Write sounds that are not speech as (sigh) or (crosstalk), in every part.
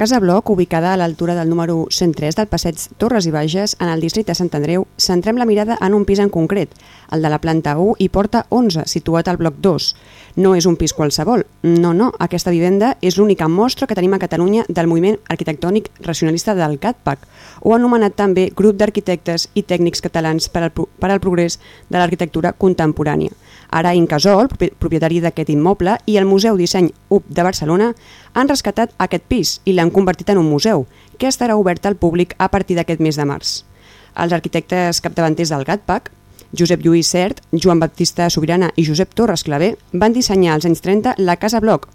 Casa Bloc, ubicada a l'altura del número 103 del passeig Torres i Bages, en el districte de Sant Andreu, centrem la mirada en un pis en concret, el de la planta 1 i porta 11, situat al bloc 2. No és un pis qualsevol, no, no, aquesta vivenda és l'única mostra que tenim a Catalunya del moviment arquitectònic racionalista del CATPAC, o anomenat també Grup d'Arquitectes i Tècnics Catalans per al, per al Progrés de l'Arquitectura Contemporània. Ara Incasol, propietari d'aquest immoble, i el Museu Disseny UP de Barcelona han rescatat aquest pis i l'han convertit en un museu, que estarà obert al públic a partir d'aquest mes de març. Els arquitectes capdavanters del GATPAC, Josep Lluís Cert, Joan Baptista Sobirana i Josep Torres Clavé, van dissenyar als anys 30 la Casa Bloc,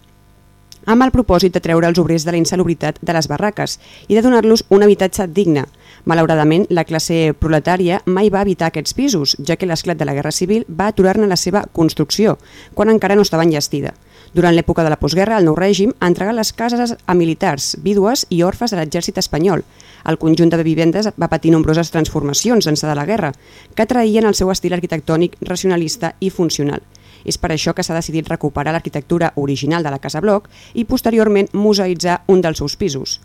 amb el propòsit de treure els obrers de la insalubritat de les barraques i de donar-los un habitatge digne. Malauradament, la classe proletària mai va evitar aquests pisos, ja que l'esclat de la Guerra Civil va aturar-ne la seva construcció, quan encara no estava enllestida. Durant l'època de la postguerra, el nou règim entregà les cases a militars, vídues i orfes de l'exèrcit espanyol. El conjunt de vivendes va patir nombroses transformacions ençà de la guerra, que traïen el seu estil arquitectònic racionalista i funcional. És per això que s'ha decidit recuperar l'arquitectura original de la Casa Bloc i posteriorment museïtzar un dels seus pisos.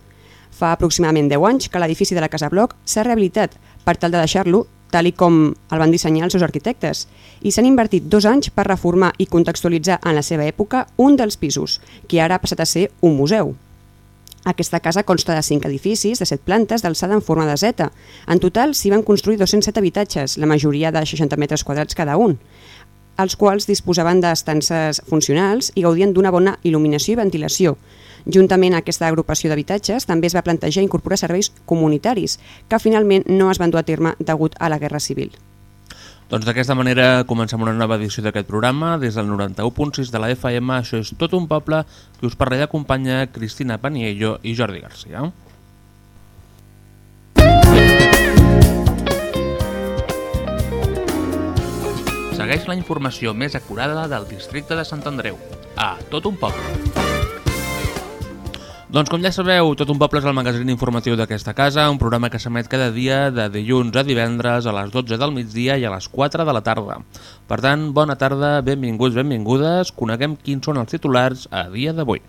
Fa aproximadament 10 anys que l'edifici de la Casa Bloc s'ha rehabilitat per tal de deixar-lo tal i com el van dissenyar els seus arquitectes, i s'han invertit dos anys per reformar i contextualitzar en la seva època un dels pisos, que ara ha passat a ser un museu. Aquesta casa consta de 5 edificis de 7 plantes d'alçada en forma de Z. En total s'hi van construir 207 habitatges, la majoria de 60 metres quadrats cada un els quals disposaven d'estances funcionals i gaudien d'una bona il·luminació i ventilació. Juntament a aquesta agrupació d'habitatges també es va plantejar incorporar serveis comunitaris, que finalment no es van dur a terme degut a la Guerra Civil. Doncs d'aquesta manera comencem una nova edició d'aquest programa. Des del 91.6 de la FM, això és Tot un poble, que us parla i acompanya Cristina Paniello i Jordi Garcia. Segueix la informació més acurada del districte de Sant Andreu. A Tot un poble. Doncs com ja sabeu, Tot un poble és el magazín informatiu d'aquesta casa, un programa que s'emet cada dia de dilluns a divendres a les 12 del migdia i a les 4 de la tarda. Per tant, bona tarda, benvinguts, benvingudes, coneguem quins són els titulars a dia d'avui.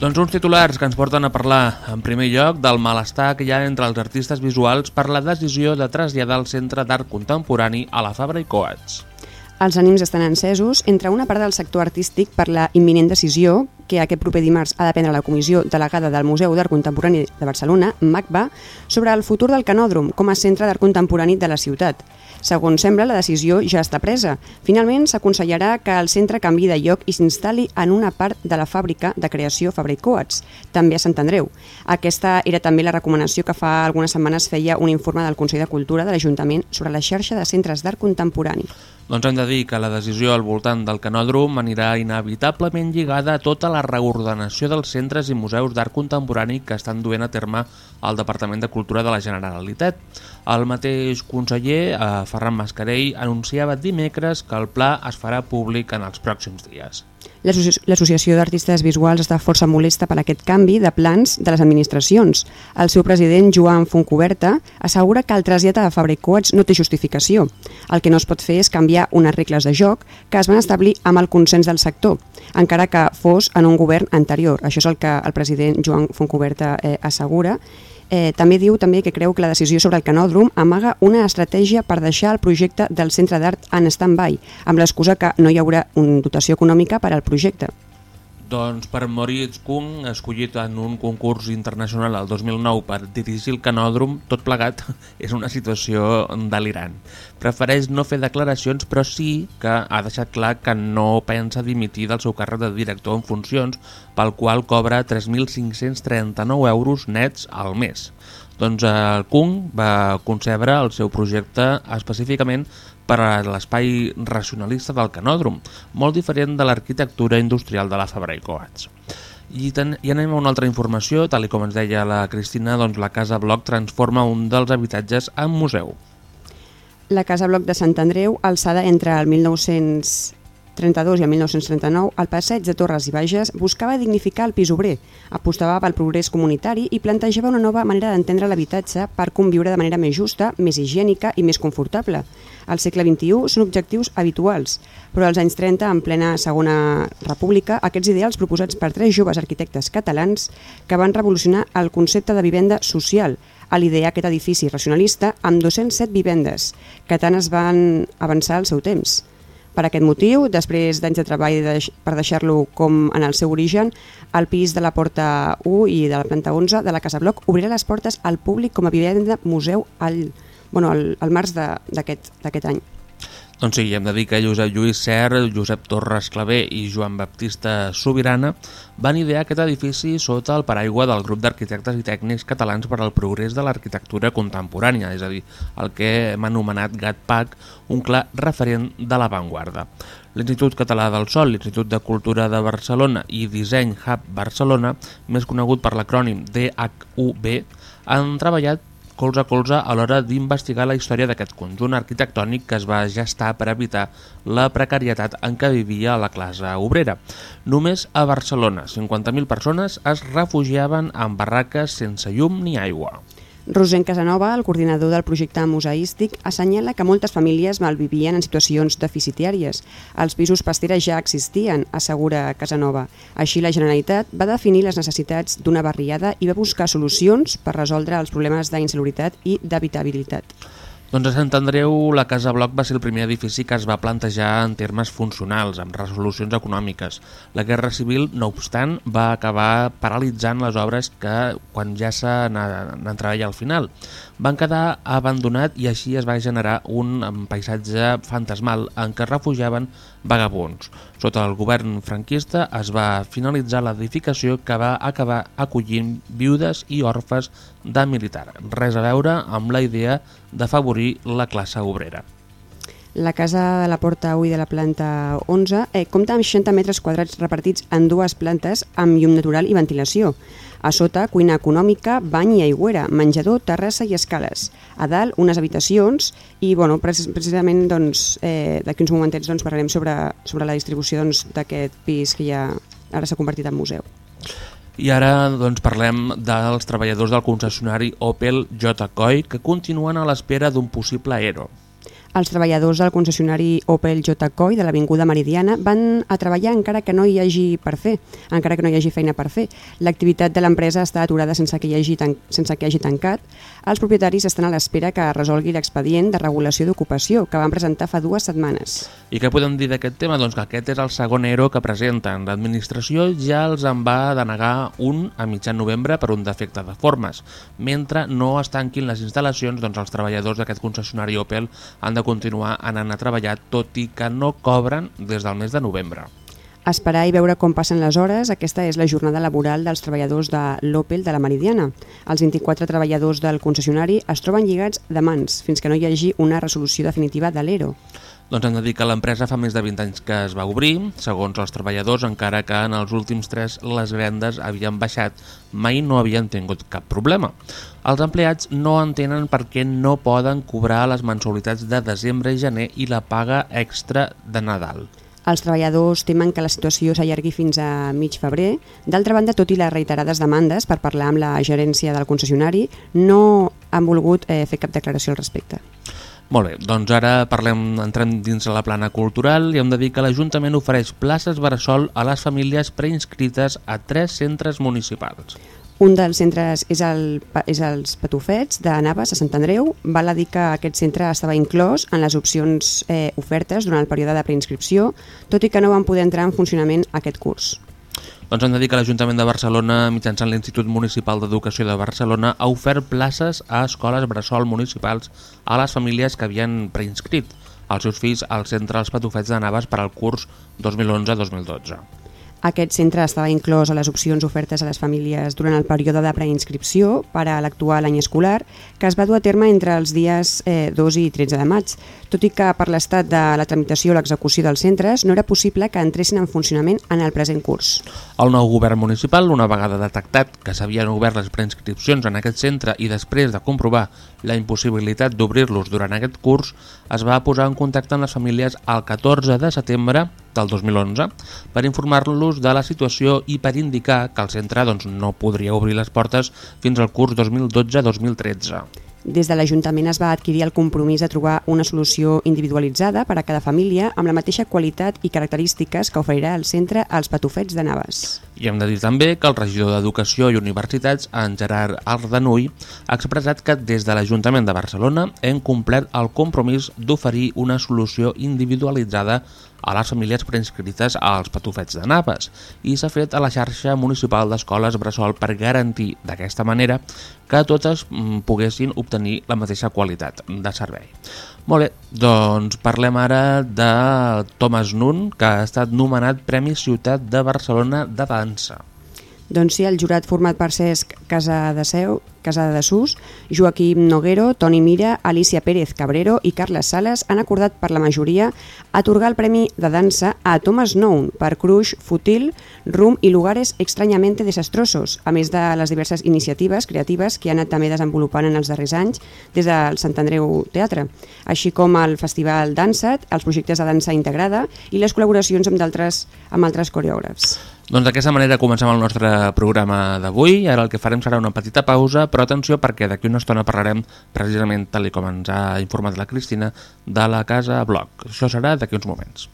Doncs uns titulars que ens porten a parlar, en primer lloc, del malestar que hi ha entre els artistes visuals per la decisió de traslladar el Centre d'Art Contemporani a la Fabra i Coats. Els ànims estan encesos entre una part del sector artístic per la imminent decisió que aquest proper dimarts ha de prendre la comissió delegada del Museu d'Art Contemporani de Barcelona, MACBA, sobre el futur del Canòdrom com a centre d'art contemporani de la ciutat. Segons sembla, la decisió ja està presa. Finalment, s'aconsellarà que el centre canvi de lloc i s'instal·li en una part de la fàbrica de creació Fabric Coats, també a Sant Andreu. Aquesta era també la recomanació que fa algunes setmanes feia un informe del Consell de Cultura de l'Ajuntament sobre la xarxa de centres d'art contemporani. Doncs hem de dir que la decisió al voltant del canòdrom anirà inevitablement lligada a tota la reordenació dels centres i museus d'art contemporani que estan duent a terme al Departament de Cultura de la Generalitat. El mateix conseller, eh, Ferran Mascarell, anunciava dimecres que el pla es farà públic en els pròxims dies. L'Associació d'Artistes Visuals està força molesta per aquest canvi de plans de les administracions. El seu president, Joan Foncoberta, assegura que el trasllat a Fabric Coats no té justificació. El que no es pot fer és canviar unes regles de joc que es van establir amb el consens del sector, encara que fos en un govern anterior. Això és el que el president Joan Foncoberta eh, assegura Eh, també diu també que creu que la decisió sobre el canòdrom amaga una estratègia per deixar el projecte del centre d'art en stand-by, amb l'excusa que no hi haurà una dotació econòmica per al projecte. Doncs per Moritz Kung, escollit en un concurs internacional el 2009 per dirigir el canòdrom, tot plegat (laughs) és una situació delirant. Prefereix no fer declaracions, però sí que ha deixat clar que no pensa dimitir del seu càrrec de director en funcions, pel qual cobra 3.539 euros nets al mes. Doncs el Kung va concebre el seu projecte específicament per a l'espai racionalista del canòdrom, molt diferent de l'arquitectura industrial de la Fabra i Coats. I, ten, I anem a una altra informació, tal com ens deia la Cristina, doncs la Casa Bloc transforma un dels habitatges en museu. La Casa Bloc de Sant Andreu, alçada entre el 1900 1932 i el 1939, el passeig de Torres i Bages buscava dignificar el pis obrer, apostava pel progrés comunitari i plantejava una nova manera d'entendre l'habitatge per conviure de manera més justa, més higiènica i més confortable. Al segle XXI són objectius habituals, però als anys 30, en plena Segona República, aquests ideals proposats per tres joves arquitectes catalans que van revolucionar el concepte de vivenda social, a l'idear aquest edifici racionalista amb 207 vivendes, que tant es van avançar al seu temps. Per aquest motiu, després d'anys de treball de, per deixar-lo com en el seu origen, el pis de la porta 1 i de la planta 11 de la Casa Bloc obrirà les portes al públic com a vivenda museu al, bueno, al, al març d'aquest any. Doncs sí, hem de dir que Josep Lluís Ser, Josep Torres Clavé i Joan Baptista Sobirana van idear aquest edifici sota el paraigua del grup d'arquitectes i tècnics catalans per al progrés de l'arquitectura contemporània, és a dir, el que hem anomenat GATPAC, un clar referent de l'avantguarda. L'Institut Català del Sol, l'Institut de Cultura de Barcelona i Disseny Hub Barcelona, més conegut per l'acrònim DHUB, han treballat colze a colze a l'hora d'investigar la història d'aquest conjunt arquitectònic que es va gestar per evitar la precarietat en què vivia la classe obrera. Només a Barcelona, 50.000 persones es refugiaven en barraques sense llum ni aigua. Rosen Casanova, el coordinador del projecte museístic, assenyala que moltes famílies malvivien en situacions deficitàries. Els pisos pasteres ja existien, assegura Casanova. Així, la Generalitat va definir les necessitats d'una barriada i va buscar solucions per resoldre els problemes d'insalubritat i d'habitabilitat. Doncs a Sant Andreu la Casa Bloc va ser el primer edifici que es va plantejar en termes funcionals, amb resolucions econòmiques. La Guerra Civil, no obstant, va acabar paralitzant les obres que, quan ja s'han treballat al final, van quedar abandonat i així es va generar un paisatge fantasmal en què refugiaven vagabons. Sota el govern franquista es va finalitzar l'edificació que va acabar acollint viudes i orfes de militar. Res a veure amb la idea d'afavorir la classe obrera. La casa de la Porta 1 de la planta 11 eh, compta amb 60 metres quadrats repartits en dues plantes amb llum natural i ventilació. A sota, cuina econòmica, bany i aigüera, menjador, terrassa i escales. A dalt, unes habitacions i, bueno, precisament, doncs, eh, d'aquí uns momentets doncs, parlarem sobre, sobre la distribució doncs, d'aquest doncs, pis que ja ara s'ha convertit en museu. I ara doncs, parlem dels treballadors del concessionari Opel J. Coy que continuen a l'espera d'un possible ERO. Els treballadors del concessionari Opel J. Coy de l'Avinguda Meridiana van a treballar encara que no hi hagi per fer, encara que no hi hagi feina per fer. L'activitat de l'empresa està aturada sense que hi hagi, tan, sense que hagi tancat. Els propietaris estan a l'espera que resolgui l'expedient de regulació d'ocupació que van presentar fa dues setmanes. I què podem dir d'aquest tema? Doncs que aquest és el segon ERO que presenten. L'administració ja els en va denegar un a mitjan novembre per un defecte de formes. Mentre no es tanquin les instal·lacions, doncs els treballadors d'aquest concessionari Opel han de continuar anant a treballar tot i que no cobren des del mes de novembre. Esperar i veure com passen les hores, aquesta és la jornada laboral dels treballadors de l'Opel de la Meridiana. Els 24 treballadors del concessionari es troben lligats de mans fins que no hi hagi una resolució definitiva de l'ERO. Doncs hem de dir que l'empresa fa més de 20 anys que es va obrir, segons els treballadors, encara que en els últims tres les vendes havien baixat, mai no havien tingut cap problema. Els empleats no entenen per què no poden cobrar les mensualitats de desembre i gener i la paga extra de Nadal. Els treballadors temen que la situació s'allargui fins a mig febrer. D'altra banda, tot i les reiterades demandes per parlar amb la gerència del concessionari, no han volgut eh, fer cap declaració al respecte. Molt bé, doncs ara parlem, entrem dins la plana cultural i hem de dir que l'Ajuntament ofereix places bressol a les famílies preinscrites a tres centres municipals. Un dels centres és, el, és els Patufets de Naves a Sant Andreu. Val a dir que aquest centre estava inclòs en les opcions eh, ofertes durant el període de preinscripció, tot i que no van poder entrar en funcionament aquest curs. Doncs hem de dir que l'Ajuntament de Barcelona, mitjançant l'Institut Municipal d'Educació de Barcelona, ha ofert places a escoles bressol municipals a les famílies que havien preinscrit els seus fills al centre Els Patufets de Navas per al curs 2011-2012. Aquest centre estava inclòs a les opcions ofertes a les famílies durant el període de preinscripció per a l'actual any escolar, que es va dur a terme entre els dies eh, 2 i 13 de maig, tot i que per l'estat de la tramitació o l'execució dels centres no era possible que entressin en funcionament en el present curs. El nou govern municipal, una vegada detectat que s'havien obert les preinscripcions en aquest centre i després de comprovar la impossibilitat d'obrir-los durant aquest curs, es va posar en contacte amb les famílies el 14 de setembre del 2011 per informar-los de la situació i per indicar que el centre doncs, no podria obrir les portes fins al curs 2012-2013. Des de l'Ajuntament es va adquirir el compromís de trobar una solució individualitzada per a cada família amb la mateixa qualitat i característiques que oferirà el centre als patufets de Naves. I hem de dir també que el regidor d'Educació i Universitats, en Gerard Ardanull, ha expressat que des de l'Ajuntament de Barcelona hem complert el compromís d'oferir una solució individualitzada a les famílies preinscrites als patufets de Naves i s'ha fet a la xarxa municipal d'escoles Bressol per garantir d'aquesta manera que totes mm, poguessin obtenir la mateixa qualitat de servei. Molt bé, doncs parlem ara de Thomas Nun, que ha estat nomenat Premi Ciutat de Barcelona de Dansa. Doncs sí, el jurat format per Cesc Casa de Seu, Casada de Sus, Joaquim Noguero, Toni Mira, Alicia Pérez Cabrero i Carles Sales han acordat per la majoria atorgar el Premi de Dansa a Thomas Noun per Cruix, Futil, Rum i Lugares extrañamente desastrosos, a més de les diverses iniciatives creatives que han anat també desenvolupant en els darrers anys des del Sant Andreu Teatre, així com el Festival Dansat, els projectes de dansa integrada i les col·laboracions amb, altres, amb altres coreògrafs. Doncs d'aquesta manera comencem el nostre programa d'avui. Ara el que farem serà una petita pausa, però atenció perquè d'aquí una estona parlarem precisament, tal com ens ha informat la Cristina, de la Casa Bloc. Això serà d'aquí uns moments.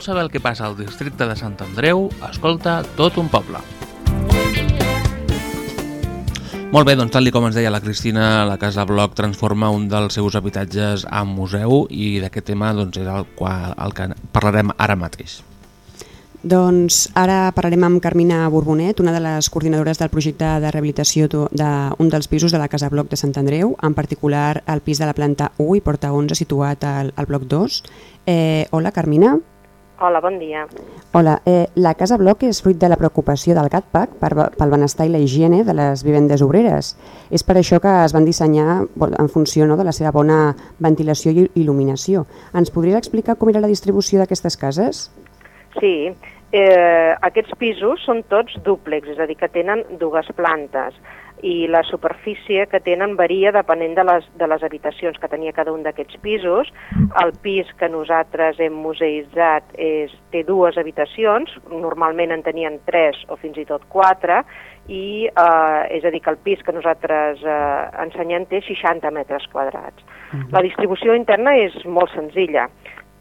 Vols saber el que passa al districte de Sant Andreu, escolta tot un poble. Molt bé, doncs tal com ens deia la Cristina, la Casa Bloc transforma un dels seus habitatges en museu i d'aquest tema doncs, és el, qual, el que parlarem ara mateix. Doncs ara parlarem amb Carmina Borbonet, una de les coordinadores del projecte de rehabilitació d'un dels pisos de la Casa Bloc de Sant Andreu, en particular el pis de la planta 1 i porta 11 situat al, al bloc 2. Eh, hola, Carmina. Hola, bon dia. Hola, eh, la Casa Bloc és fruit de la preocupació del GATPAC per, pel benestar i la higiene de les vivendes obreres. És per això que es van dissenyar en funció no, de la seva bona ventilació i il·luminació. Ens podries explicar com era la distribució d'aquestes cases? Sí, eh, aquests pisos són tots dúplex, és a dir, que tenen dues plantes i la superfície que tenen varia depenent de les, de les habitacions que tenia cada un d'aquests pisos. El pis que nosaltres hem museïtzat és, té dues habitacions, normalment en tenien tres o fins i tot quatre, i eh, és a dir, que el pis que nosaltres eh, ensenyem té 60 metres quadrats. La distribució interna és molt senzilla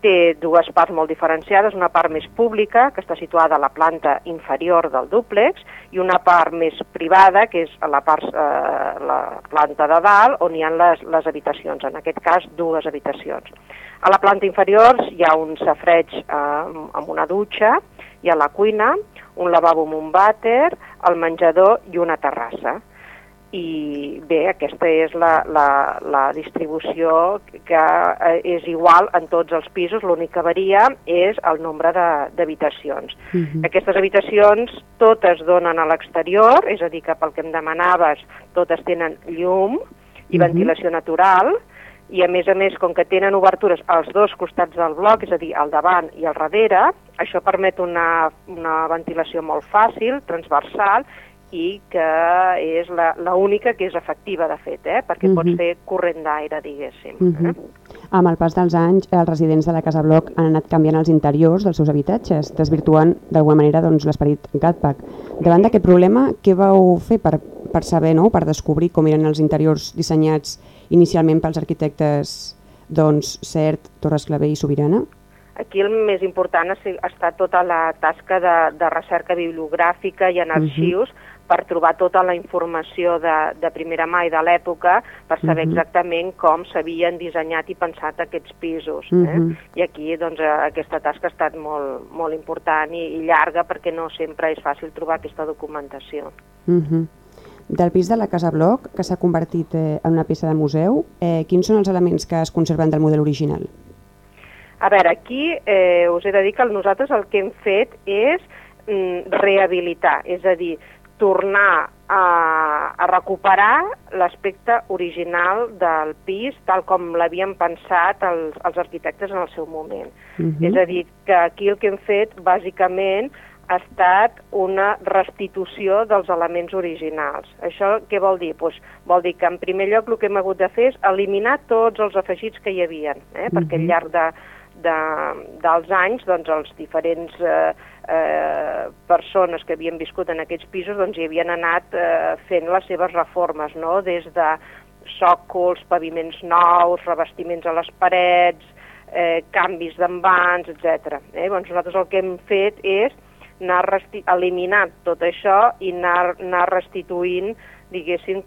té dues parts molt diferenciades, una part més pública, que està situada a la planta inferior del dúplex, i una part més privada, que és a la, part, eh, la planta de dalt, on hi ha les, les habitacions, en aquest cas dues habitacions. A la planta inferior hi ha un safreig eh, amb una dutxa Hi ha la cuina, un lavabo amb un vàter, el menjador i una terrassa i bé, aquesta és la, la, la distribució que eh, és igual en tots els pisos, l'únic que varia és el nombre d'habitacions. Uh -huh. Aquestes habitacions totes donen a l'exterior, és a dir, que pel que em demanaves, totes tenen llum i uh -huh. ventilació natural, i a més a més, com que tenen obertures als dos costats del bloc, és a dir, al davant i al darrere, això permet una, una ventilació molt fàcil, transversal, i que és la, la única que és efectiva, de fet, eh? perquè uh -huh. pots fer corrent d'aire, diguéssim. Uh -huh. eh? Amb el pas dels anys, els residents de la Casa Bloc han anat canviant els interiors dels seus habitatges, desvirtuant d'alguna manera doncs, l'esperit Gatpack. Davant d'aquest problema, què vau fer per, per saber, no? per descobrir com eren els interiors dissenyats inicialment pels arquitectes doncs, Cert, Torres Clavé i Sobirana? Aquí el més important ha estat tota la tasca de, de recerca bibliogràfica i en arxius uh -huh per trobar tota la informació de, de primera mà i de l'època per saber uh mhm. -huh. exactament com s'havien dissenyat i pensat aquests pisos. Eh? Uh mhm. -huh. I aquí doncs, eh, aquesta tasca ha estat molt, molt important i, i llarga perquè no sempre és fàcil trobar aquesta documentació. Uh mhm. -huh. Del pis de la Casa Bloc, que s'ha convertit eh, en una peça de museu, eh, quins són els elements que es conserven del model original? A veure, aquí eh, us he de dir que nosaltres el que hem fet és mm, rehabilitar, és a dir, tornar a, a recuperar l'aspecte original del pis tal com l'havien pensat els, els arquitectes en el seu moment. Uh mhm. -huh. És a dir, que aquí el que hem fet bàsicament ha estat una restitució dels elements originals. Això què vol dir? Pues, vol dir que en primer lloc el que hem hagut de fer és eliminar tots els afegits que hi havia, eh? uh -huh. perquè al mhm. llarg de, de, dels anys doncs, els diferents eh, eh, persones que havien viscut en aquests pisos doncs, hi havien anat eh, fent les seves reformes, no? des de sòcols, paviments nous, revestiments a les parets, eh, canvis d'envans, etc. Eh? Doncs nosaltres el que hem fet és anar eliminant tot això i anar, anar restituint diguéssim,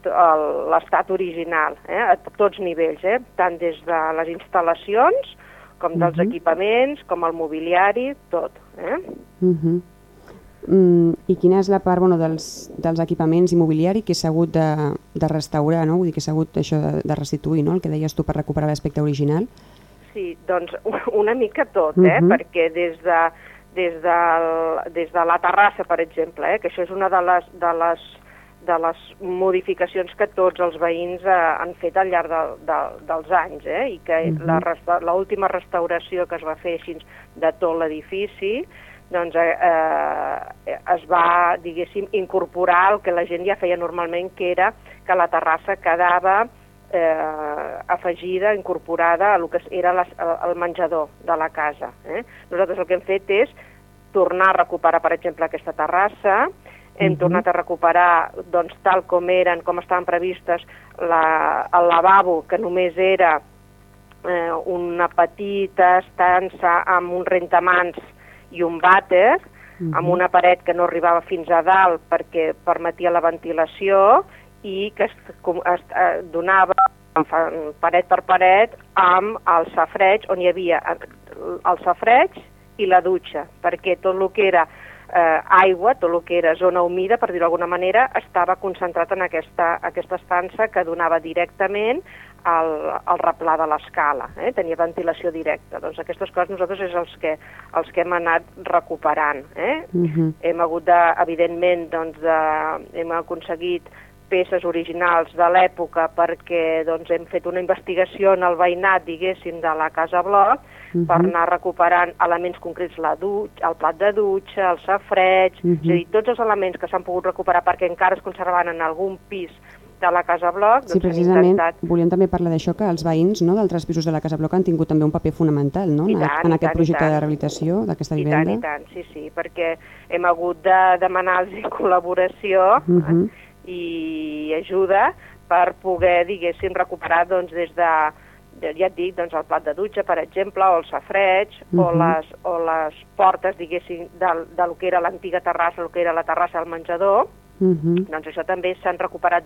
l'estat original, eh? a tots nivells, eh? tant des de les instal·lacions com dels uh -huh. equipaments, com el mobiliari, tot. Eh? Uh -huh. Mm, I quina és la part bueno, dels, dels equipaments i mobiliari que s'ha hagut de, de restaurar, no? Vull dir que s'ha hagut això de, de restituir, no? el que deies tu per recuperar l'aspecte original? Sí, doncs una mica tot, eh? Uh -huh. perquè des de, des, del, des de la terrassa, per exemple, eh? que això és una de les, de les de les modificacions que tots els veïns eh, han fet al llarg de, de, dels anys eh? i que uh -huh. l'última restauració que es va fer així de tot l'edifici doncs eh, eh, es va, diguéssim, incorporar el que la gent ja feia normalment, que era que la terrassa quedava eh, afegida, incorporada a el que era les, el menjador de la casa. Eh? Nosaltres el que hem fet és tornar a recuperar, per exemple, aquesta terrassa, hem uh -huh. tornat a recuperar doncs, tal com eren, com estaven previstes, la, el lavabo, que només era eh, una petita estança amb un rentamans i un vàter, uh -huh. amb una paret que no arribava fins a dalt perquè permetia la ventilació i que es, es, es donava paret per paret amb el safreig, on hi havia el safreig i la dutxa, perquè tot el que era eh, aigua, tot el que era zona humida, per dir-ho d'alguna manera, estava concentrat en aquesta, aquesta estança que donava directament al, al replà de l'escala, eh? tenia ventilació directa. Doncs aquestes coses nosaltres és els que, els que hem anat recuperant. Eh? Uh mhm. -huh. Hem hagut de, evidentment, doncs de, hem aconseguit peces originals de l'època perquè doncs, hem fet una investigació en el veïnat, diguéssim, de la Casa Bloc, uh -huh. per anar recuperant elements concrets, la dutxa, el plat de dutxa, el safreig, uh -huh. és a dir, tots els elements que s'han pogut recuperar perquè encara es conservaven en algun pis de la Casa Bloc. Sí, doncs precisament, intentat... volíem també parlar d'això, que els veïns no, d'altres pisos de la Casa Bloc han tingut també un paper fonamental no, en, tant, en aquest tant, projecte de rehabilitació d'aquesta vivenda. I tant, i tant, sí, sí, perquè hem hagut de demanar-los col·laboració uh -huh. I ajuda per poder, diguéssim, recuperar doncs, des de ja et dic, doncs el plat de dutxa, per exemple, o el safreig, uh -huh. o, mhm. les, o les portes, diguéssim, del, del que era l'antiga terrassa, el que era la terrassa del menjador, uh mhm. -huh. doncs això també s'han recuperat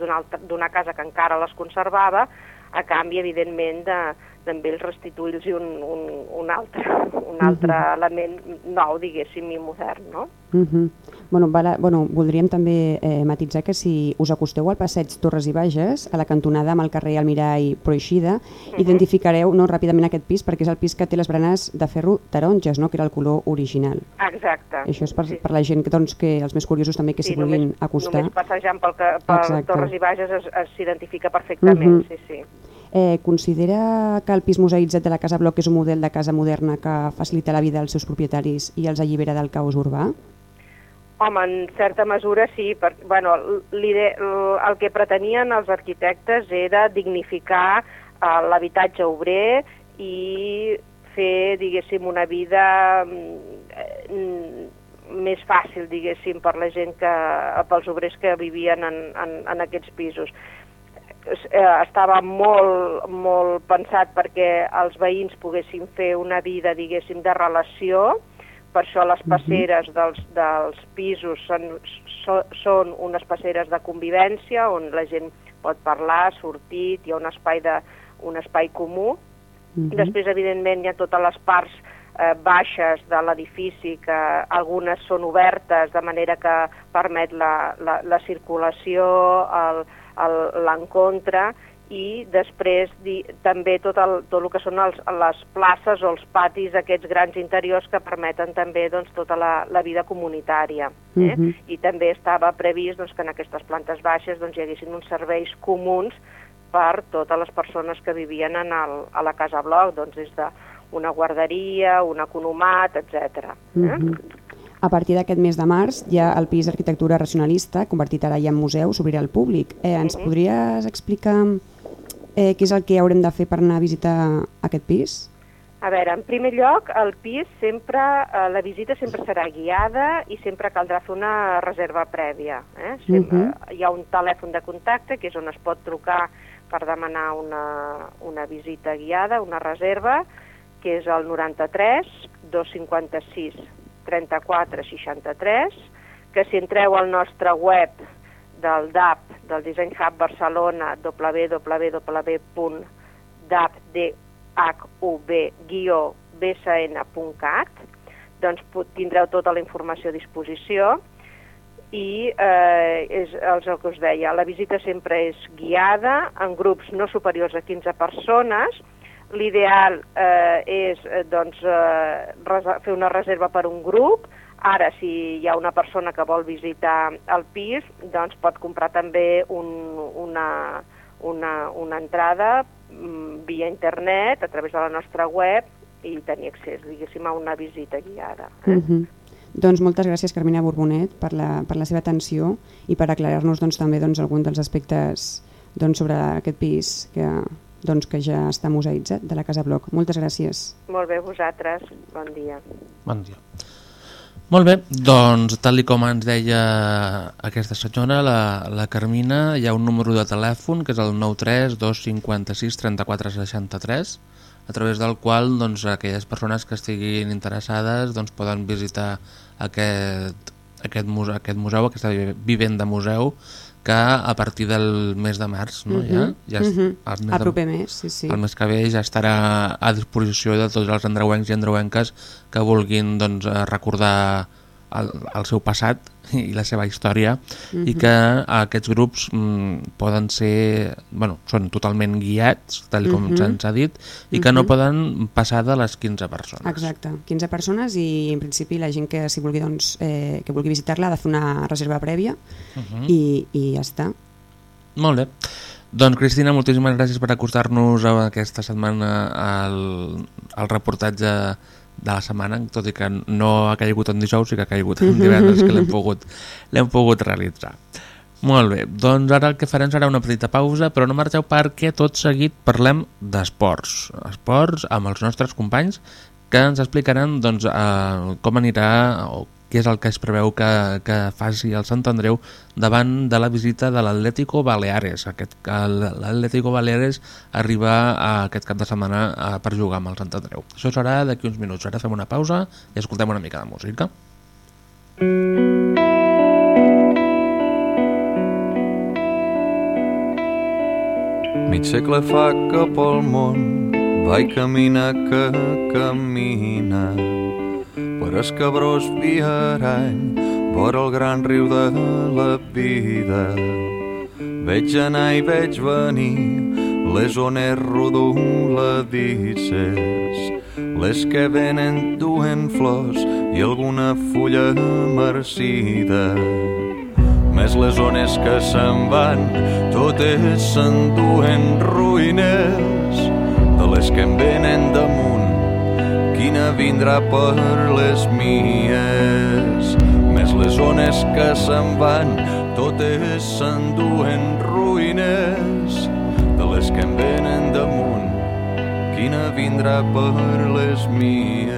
d'una casa que encara les conservava, a canvi, evidentment, de, també ells restituir-los un, un, un altre, un altre uh -huh. element nou, diguéssim, i modern, no? Uh -huh. bueno, val, bueno, voldríem també eh, matitzar que si us acosteu al passeig Torres i Bages, a la cantonada amb el carrer Almirall Proixida, uh -huh. identificareu no, ràpidament aquest pis perquè és el pis que té les branes de ferro taronges, no? que era el color original. Exacte. Això és per, sí. per la gent que, doncs, que els més curiosos també que s'hi sí, vulguin només, acostar. Només passejant pel, pel Torres i Bages s'identifica perfectament, uh -huh. sí, sí. Eh, considera que el pis museïtzat de la Casa Bloc és un model de casa moderna que facilita la vida als seus propietaris i els allibera del caos urbà? Home, en certa mesura sí. Per, bueno, el que pretenien els arquitectes era dignificar uh, l'habitatge obrer i fer, diguéssim, una vida mm, més fàcil, diguéssim, per la gent que, pels obrers que vivien en, en, en aquests pisos. Eh, estava molt, molt pensat perquè els veïns poguessin fer una vida, diguéssim, de relació, per això les passeres dels, dels pisos són, són unes passeres de convivència on la gent pot parlar, sortir, hi ha un espai, de, un espai comú. Uh -huh. Després, evidentment, hi ha totes les parts eh, baixes de l'edifici, que algunes són obertes, de manera que permet la, la, la circulació, l'encontre, i després di, també tot el, tot el que són els, les places o els patis, aquests grans interiors que permeten també doncs, tota la, la vida comunitària. Eh? Uh -huh. I també estava previst doncs, que en aquestes plantes baixes doncs, hi haguessin uns serveis comuns per totes les persones que vivien en el, a la Casa Bloc, doncs des de una guarderia, un economat, etc. Eh? Uh -huh. A partir d'aquest mes de març ja el pis d'arquitectura racionalista, convertit ara ja en museu, s'obrirà al públic. Eh, ens uh -huh. podries explicar eh, què és el que haurem de fer per anar a visitar aquest pis? A veure, en primer lloc, el pis sempre, eh, la visita sempre serà guiada i sempre caldrà fer una reserva prèvia. Eh? Sempre, uh -huh. Hi ha un telèfon de contacte que és on es pot trucar per demanar una, una visita guiada, una reserva, que és el 93 256 34 63, que si entreu al nostre web del DAP, del Design Hub Barcelona, www.dapdhub-bsn.cat, doncs tindreu tota la informació a disposició i eh, és, és el que us deia, la visita sempre és guiada en grups no superiors a 15 persones, l'ideal eh, és eh, doncs, eh, fer una reserva per un grup, Ara, si hi ha una persona que vol visitar el pis, doncs pot comprar també un, una, una, una entrada mm, via internet, a través de la nostra web, i tenir accés, diguéssim, a una visita guiada. Eh? Uh -huh. Doncs moltes gràcies, Carmina Borbonet, per la, per la seva atenció i per aclarar-nos doncs, també doncs, algun dels aspectes doncs, sobre aquest pis que, doncs, que ja està museïtzat de la Casa Bloc. Moltes gràcies. Molt bé, vosaltres. Bon dia. Bon dia. Molt bé, doncs tal com ens deia aquesta senyora, la, la Carmina, hi ha un número de telèfon que és el 93 256 34 63 a través del qual doncs, aquelles persones que estiguin interessades doncs, poden visitar aquest, aquest, museu, aquest museu, aquesta vivenda museu que a partir del mes de març, no? Uh -huh. ja, mhm. ja uh -huh. el mes proper mes, sí, sí. El mes que ve ja estarà a disposició de tots els andreuencs i andreuenques que vulguin doncs, recordar el, el seu passat i la seva història uh -huh. i que aquests grups mm, poden ser, bueno, són totalment guiats, tal com uh -huh. se'ns ha dit, i que uh -huh. no poden passar de les 15 persones. Exacte, 15 persones i en principi la gent que, si vulgui, doncs, eh, que vulgui visitar-la ha de fer una reserva prèvia uh -huh. i, i ja està. Molt bé. Doncs Cristina, moltíssimes gràcies per acostar-nos aquesta setmana al, al reportatge de la setmana, tot i que no ha caigut en dijous i que ha caigut en divendres que l'hem pogut, pogut realitzar. Molt bé, doncs ara el que farem serà una petita pausa, però no marxeu perquè tot seguit parlem d'esports. Esports amb els nostres companys que ens explicaran doncs, eh, com anirà o què és el que es preveu que, que faci el Sant Andreu davant de la visita de l'Atlético Baleares. L'Atlético Baleares arriba aquest cap de setmana per jugar amb el Sant Andreu. Això serà d'aquí uns minuts. Ara fem una pausa i escoltem una mica de música. Mig segle fa que pel món Vai camina que camina per escabrós viarany vora el gran riu de la vida. Veig anar i veig venir les ones rodoladisses, les que venen duen flors i alguna fulla marcida. Més les ones que se'n van, totes s'enduen ruïnes de les que em venen damunt. Quina vindrà per les mies? Més les ones que se'n van, totes s'enduen ruïnes les que em venen damunt, quina vindrà per les mies.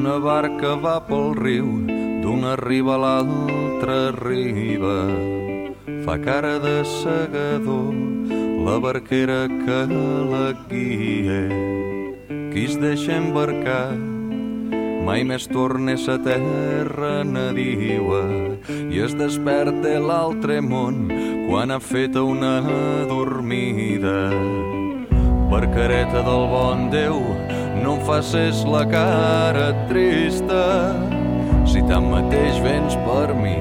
Una barca va pel riu, d'una riba a l'altra riba. Fa cara de segador, la barquera que la guia. Qui es deixa embarcar mai més tornes a terra nadiua i es desperta l'altre món quan ha fet una dormida. Per careta del bon Déu, no em facis la cara trista. Si tanmateix vens per mi,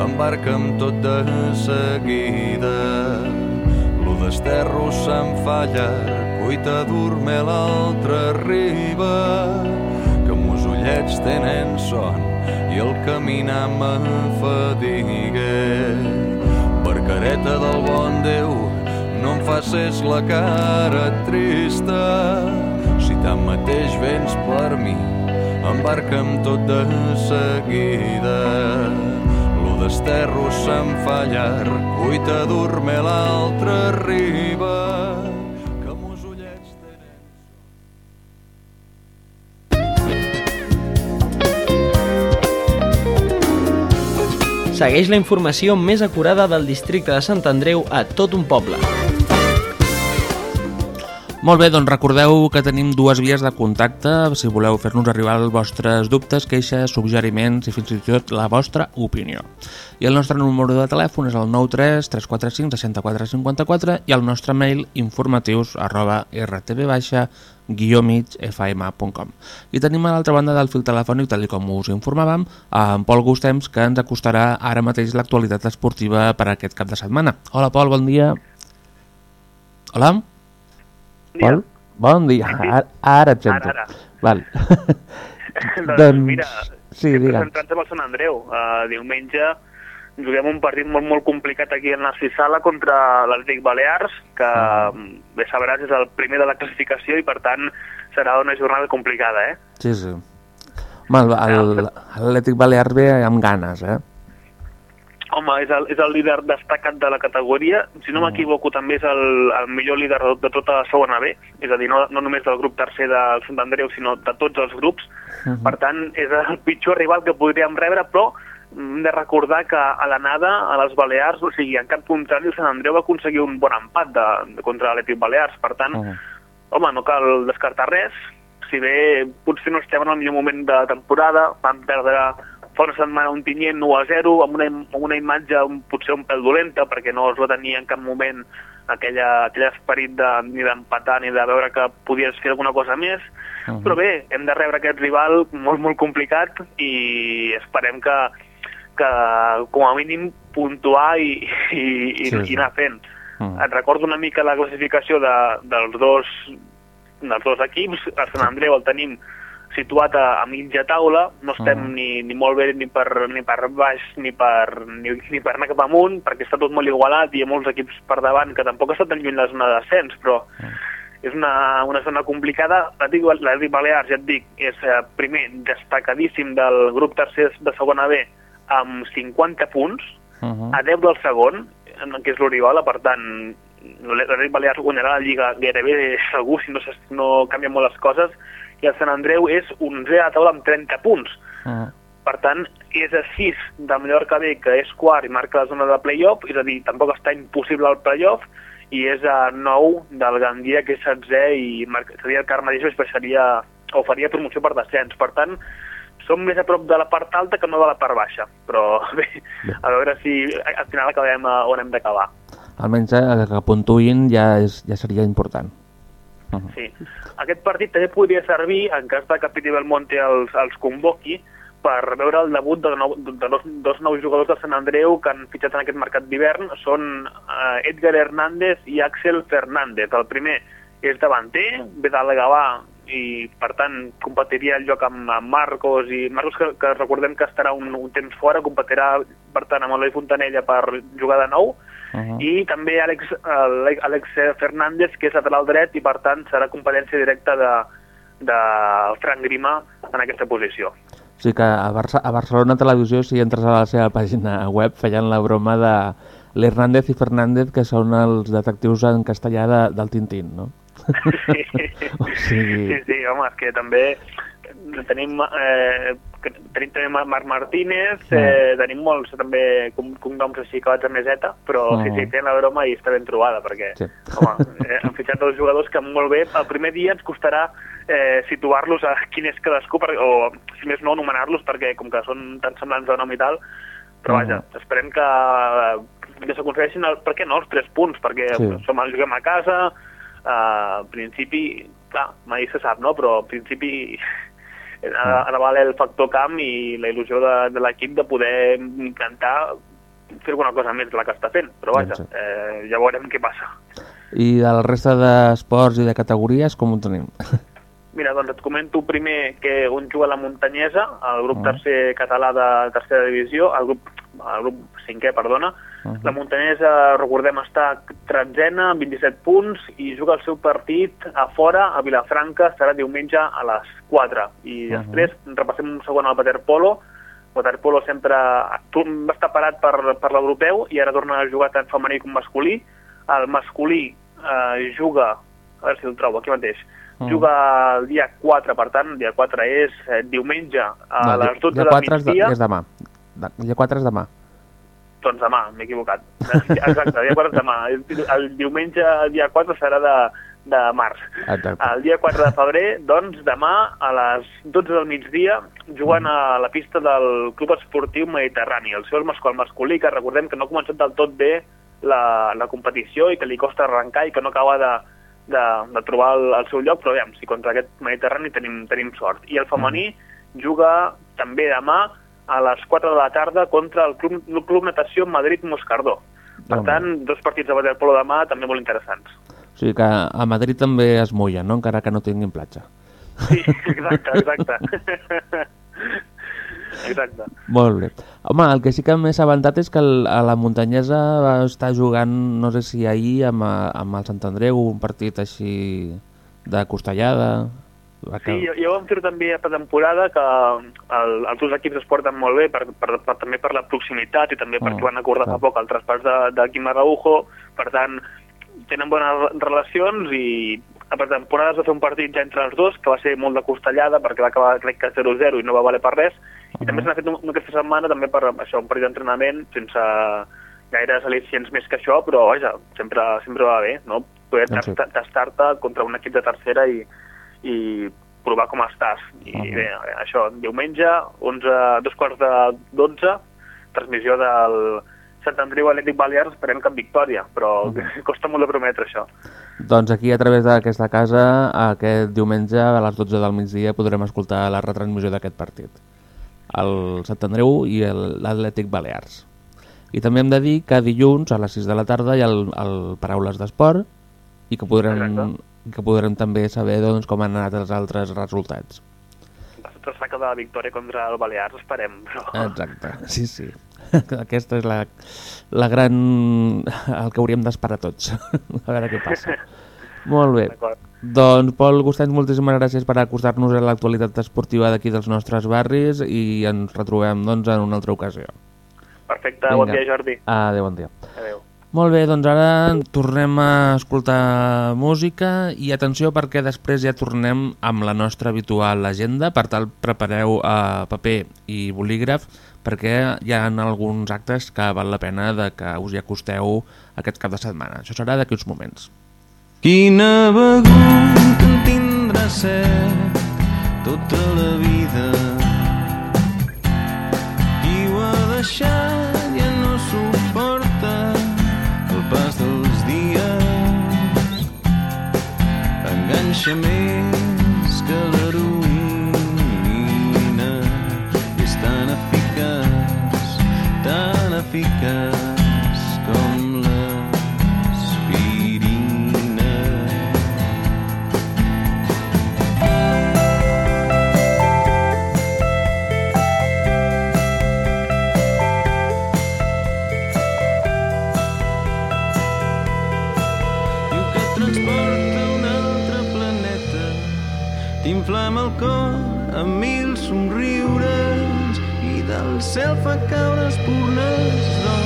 embarca'm tot de seguida. Lo desterro se'n fa llarg, cuita dorme l'altra riba ullets tenen son i el caminar m'afadiga. Per careta del bon Déu, no em facis la cara trista. Si tanmateix vens per mi, embarca'm tot de seguida. Desterro se'm fa llarg, cuita dorme l'altra riba. Segueix la informació més acurada del districte de Sant Andreu a tot un poble. Molt bé, doncs recordeu que tenim dues vies de contacte si voleu fer-nos arribar els vostres dubtes, queixes, suggeriments i fins i tot la vostra opinió. I el nostre número de telèfon és el 93 345 6454 i el nostre mail informatius arroba rtb guió-migfm.com I tenim a l'altra banda del fil telefònic, tal com us informàvem, en Pol Gustems, que ens acostarà ara mateix l'actualitat esportiva per aquest cap de setmana. Hola, Pol, bon dia. Hola? Pol? Bon dia. Ara, ara et sento. Ara, ara. Val. (laughs) (laughs) doncs, doncs, mira, sí, digue'm. centrant amb el Sant Andreu. Uh, diumenge juguem un partit molt, molt complicat aquí en Narcissala contra l'Atlètic Balears, que mm. bé sabràs és el primer de la classificació i per tant serà una jornada complicada, eh? Sí, sí. Home, l'Atlètic Balears ve amb ganes, eh? Home, és el, és el líder destacat de la categoria. Si no m'equivoco, també és el, el millor líder de, de tota la segona B, és a dir, no, no només del grup tercer del Sant Andreu, sinó de tots els grups. Uh -huh. Per tant, és el pitjor rival que podríem rebre, però hem de recordar que a l'anada, a les Balears, o sigui, en cap contrari, el Sant Andreu va aconseguir un bon empat de, de contra l'Atlètic Balears. Per tant, uh -huh. home, no cal descartar res. Si bé potser no estem en el millor moment de temporada, vam perdre fa una setmana un tinyent 1 a 0, amb una, amb una imatge un, potser un pèl dolenta, perquè no es va tenir en cap moment aquella, aquell esperit de, ni d'empatar ni de veure que podies fer alguna cosa més. Uh -huh. Però bé, hem de rebre aquest rival molt, molt complicat i esperem que, que com a mínim puntuar i, i, i, sí, sí. i anar fent. Mm. Et recordo una mica la classificació de, dels, dos, dels dos equips. El Sant Andreu el tenim situat a, a mitja taula, no estem mm. ni, ni molt bé ni per, ni per baix ni per, ni, ni per anar cap amunt, perquè està tot molt igualat i hi ha molts equips per davant que tampoc està tan lluny la zona de descens, però mm. és una, una zona complicada. L'Atlètic Balears, ja et dic, és eh, primer destacadíssim del grup tercer de segona B, amb 50 punts, uh -huh. a 10 del segon, que és l'Oriol, per tant, l'Atlètic Balears guanyarà la Lliga gairebé segur si no, no canvien molt les coses, i el Sant Andreu és un 0 a taula amb 30 punts. Uh -huh. Per tant, és a 6 del Mallorca B, que és quart i marca la zona de playoff, és a dir, tampoc està impossible el playoff, i és a 9 del Gandia, que és 16 i seria el Carme mateix seria, o faria promoció per descens. Per tant, som més a prop de la part alta que no de la part baixa, però (laughs) bé, a veure si al final acabem a on hem d'acabar. Almenys eh, que puntuïn ja, és, ja seria important. Sí. Aquest partit també podria servir, en cas de que Piti Belmonte els, els convoqui, per veure el debut de, nou, de dos, dos nous jugadors de Sant Andreu que han fitxat en aquest mercat d'hivern. Són eh, Edgar Hernández i Axel Fernández. El primer és davanter, ve de la Gavà i per tant competiria el lloc amb, amb Marcos i Marcos que, que recordem que estarà un, un temps fora, competirà per tant amb l'Eloi Fontanella per jugar de nou Uh -huh. i també Àlex, Àlex Fernández, que és lateral dret i per tant serà competència directa de, de Frank Grima en aquesta posició. O sigui que a, Barça, a Barcelona Televisió, si entres a la seva pàgina web, feien la broma de l'Hernández i Fernández, que són els detectius en castellà de, del Tintín, no? (laughs) Sí. (laughs) o sigui... sí, sí, home, és que també tenim, eh, tenim també Marc Martínez, eh, tenim molts també cognoms així acabats amb meseta, però sí, sí, tenen la broma i està ben trobada, perquè Sí. home, eh, han fitxat dos jugadors que molt bé, el primer dia ens costarà eh, situar-los a quin és cadascú, per, o si més no, anomenar-los, perquè com que són tan semblants de nom i tal, però vaja, esperem que, que s'aconsegueixin, el- per què no, els tres punts, perquè Sí. som, juguem a casa, eh, en principi, clar, mai se sap, no?, però en principi ha de valer el factor camp i la il·lusió de, de l'equip de poder intentar fer alguna cosa més de la que està fent, però vaja, eh, ja veurem què passa. I de la resta d'esports i de categories, com ho tenim? (laughs) Mira, doncs et comento primer que un juga la Muntanyesa, el grup Ah. tercer català de tercera divisió, el grup, el grup cinquè, perdona. Uh La Muntanyesa, recordem, està tretzena, amb 27 punts, i juga el seu partit a fora, a Vilafranca, serà diumenge a les 4. I Mhm. després repassem un segon al waterpolo. Waterpolo sempre va estar parat per, per l'europeu i ara torna a jugar tant femení com masculí. El masculí eh, juga, a veure si el trobo aquí mateix, Mhm. juga el dia 4, per tant, el dia 4 és eh, diumenge a les 12 dia del 4 és, de, migdia. és demà. De, dia 4 és demà. Doncs demà, m'he equivocat. Exacte, el dia 4 és demà. El, el diumenge, el dia 4, serà de, de març. Exacte. El dia 4 de febrer, doncs, demà a les 12 del migdia, jugant a la pista del Club Esportiu Mediterrani, el seu mascol masculí, que recordem que no ha començat del tot bé la, la competició i que li costa arrencar i que no acaba de, de, de trobar el, el seu lloc, però aviam, si contra aquest Mediterrani tenim, tenim sort. I el femení juga també demà a les 4 de la tarda contra el Club, el Club Natació Madrid-Moscardó. Per Home. tant, dos partits de waterpolo demà també molt interessants. O sigui que a Madrid també es mulla, no? encara que no tinguin platja. Sí, exacte, exacte. (laughs) exacte. Molt bé. Home, el que sí que m'he assabentat és que el, a la muntanyesa va estar jugant, no sé si ahir, amb, amb el Sant Andreu, un partit així de costellada. Va Sí, ja ho vam fer també a temporada que el, els dos equips es porten molt bé per, per, per, també per la proximitat i també Oh, perquè van acordar clar. fa poc el traspàs de, de Quim Araujo, per tant tenen bones relacions i a per temporada es va fer un partit ja entre els dos que va ser molt de costellada perquè va acabar crec que 0-0 i no va valer per res i també n'ha fet un, aquesta setmana també per això, un partit d'entrenament sense gaires al·licients més que això però vaja, sempre, sempre va bé no? poder Doncs tastar-te contra un equip de tercera i, i provar com estàs. I Mhm. bé, això, diumenge, 11, dos quarts de 12, transmissió del Sant Andreu Atlètic Balears, esperem que amb victòria, però Mhm. (laughs) costa molt de prometre això. Doncs aquí, a través d'aquesta casa, aquest diumenge a les 12 del migdia podrem escoltar la retransmissió d'aquest partit. El Sant Andreu i el- l'Atlètic Balears. I també hem de dir que dilluns a les 6 de la tarda hi ha el, el Paraules d'Esport i que podrem, Exacte. que podrem també saber doncs, com han anat els altres resultats. Saca de la victòria contra el Balears, esperem, però... Exacte, sí, sí. (laughs) Aquesta és la, la gran... el que hauríem d'esperar tots. (laughs) A veure què passa. (laughs) Molt bé. D'acord. Doncs, Pol Gustans, moltíssimes gràcies per acostar-nos a l'actualitat esportiva d'aquí dels nostres barris i ens retrobem doncs, en una altra ocasió. Perfecte, bon dia, Jordi. Adéu, bon dia. Adéu. Molt bé, doncs ara tornem a escoltar música i atenció perquè després ja tornem amb la nostra habitual agenda, per tal prepareu eh, paper i bolígraf perquè hi ha alguns actes que val la pena de que us hi acosteu aquest cap de setmana. Això serà d'aquí uns moments. Quina begut tindrà set tota la vida. Qui ho ha deixat ja no suporta el pas dels dies. Enganxa més cel fa caure espurnes d'or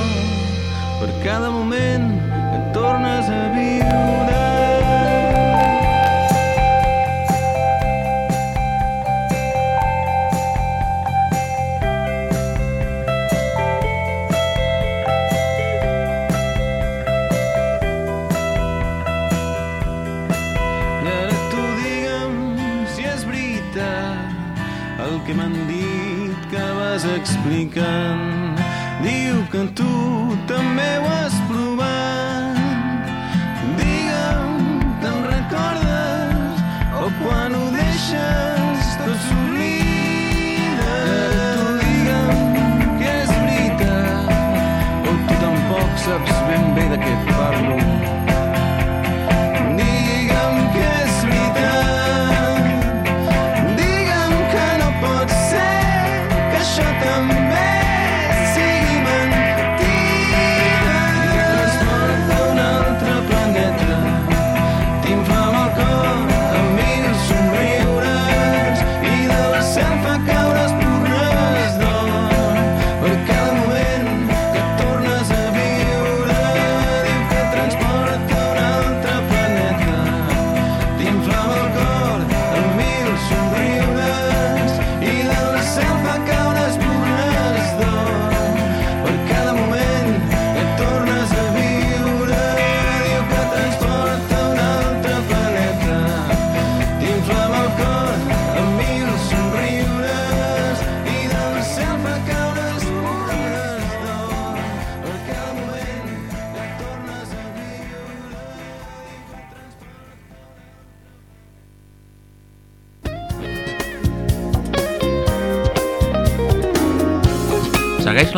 per cada moment que tornes a viure. Explicant. Diu que tu també ho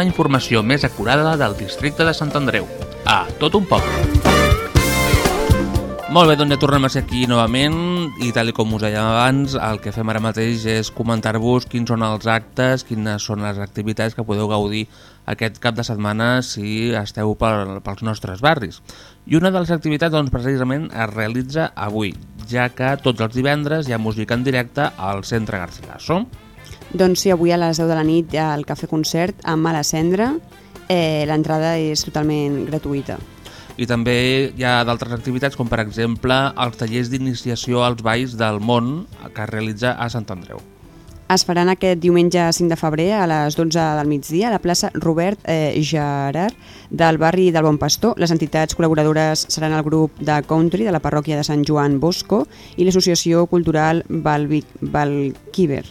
la informació més acurada del districte de Sant Andreu. A tot un poc. Molt bé, doncs ja tornem a ser aquí novament i tal com us deia abans, el que fem ara mateix és comentar-vos quins són els actes, quines són les activitats que podeu gaudir aquest cap de setmana si esteu per, pels nostres barris. I una de les activitats doncs, precisament es realitza avui, ja que tots els divendres hi ha música en directe al Centre Garcilaso. Doncs sí, avui a les 10 de la nit hi ha el Cafè Concert amb Mala Cendra. Eh, L'entrada és totalment gratuïta. I també hi ha d'altres activitats, com per exemple els tallers d'iniciació als balls del món que es realitza a Sant Andreu. Es faran aquest diumenge 5 de febrer a les 12 del migdia a la plaça Robert eh, Gerard del barri del Bon Pastor. Les entitats col·laboradores seran el grup de country de la parròquia de Sant Joan Bosco i l'associació cultural Valvi- Valquiver.